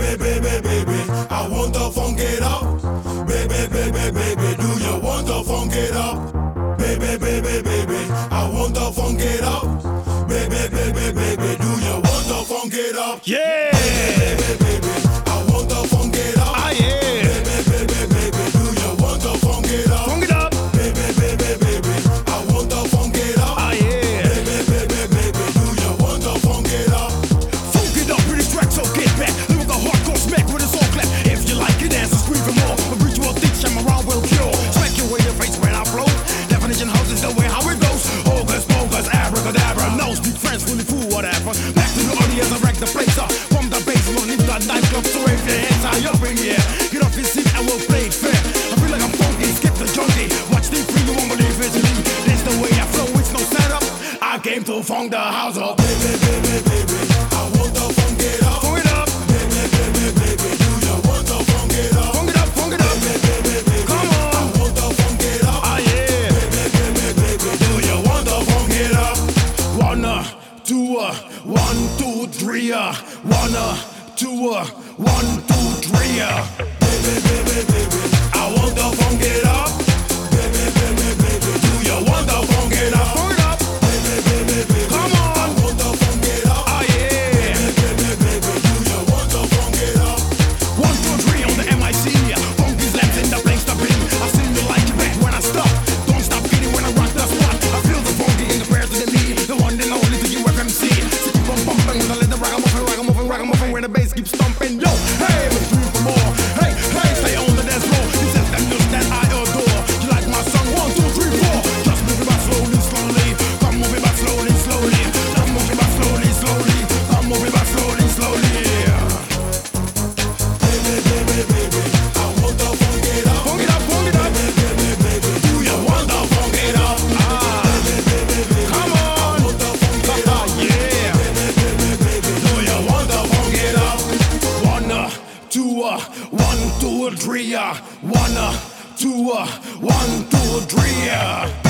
baby, baby, baby. I want the funk it up. Baby, baby, baby, do you want the funk it up? Baby, baby, baby, I want the funk it up. Baby, baby, baby, do you want the funk it up? Yeah. Funk the house up. Baby, baby, baby. I want to funk it up. Funk it up. Baby, baby, baby. Do you want to funk it up? Funk it up, funk it up. Baby, baby, baby. Come on. I want to funk it up. Ah, yeah. Baby, baby, baby. Do you want to funk it up? One, uh, two, uh. Baby, baby. Yo, hey, but it's room for more. One, two, three, uh, one, uh, two, uh, one, two, three, uh.